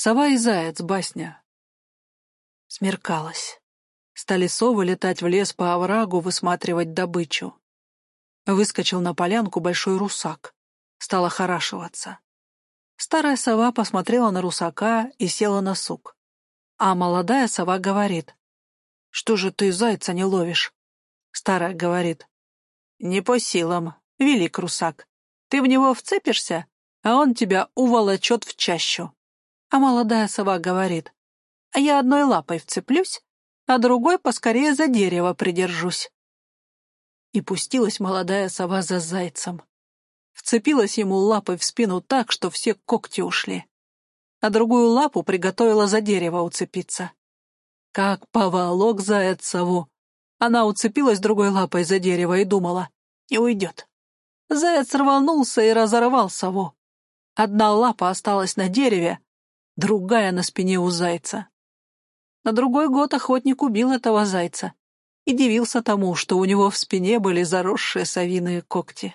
Сова и заяц, басня. Смеркалось. Стали совы летать в лес по оврагу, высматривать добычу. Выскочил на полянку большой русак. Стал охорашиваться. Старая сова посмотрела на русака и села на сук. А молодая сова говорит. «Что же ты зайца не ловишь?» Старая говорит. «Не по силам, велик русак. Ты в него вцепишься, а он тебя уволочет в чащу». А молодая сова говорит, а я одной лапой вцеплюсь, а другой поскорее за дерево придержусь. И пустилась молодая сова за зайцем. Вцепилась ему лапой в спину так, что все когти ушли. А другую лапу приготовила за дерево уцепиться. Как поволок заяц сову. Она уцепилась другой лапой за дерево и думала, не уйдет. Заяц рванулся и разорвал сову. Одна лапа осталась на дереве, другая на спине у зайца. На другой год охотник убил этого зайца и дивился тому, что у него в спине были заросшие совиные когти.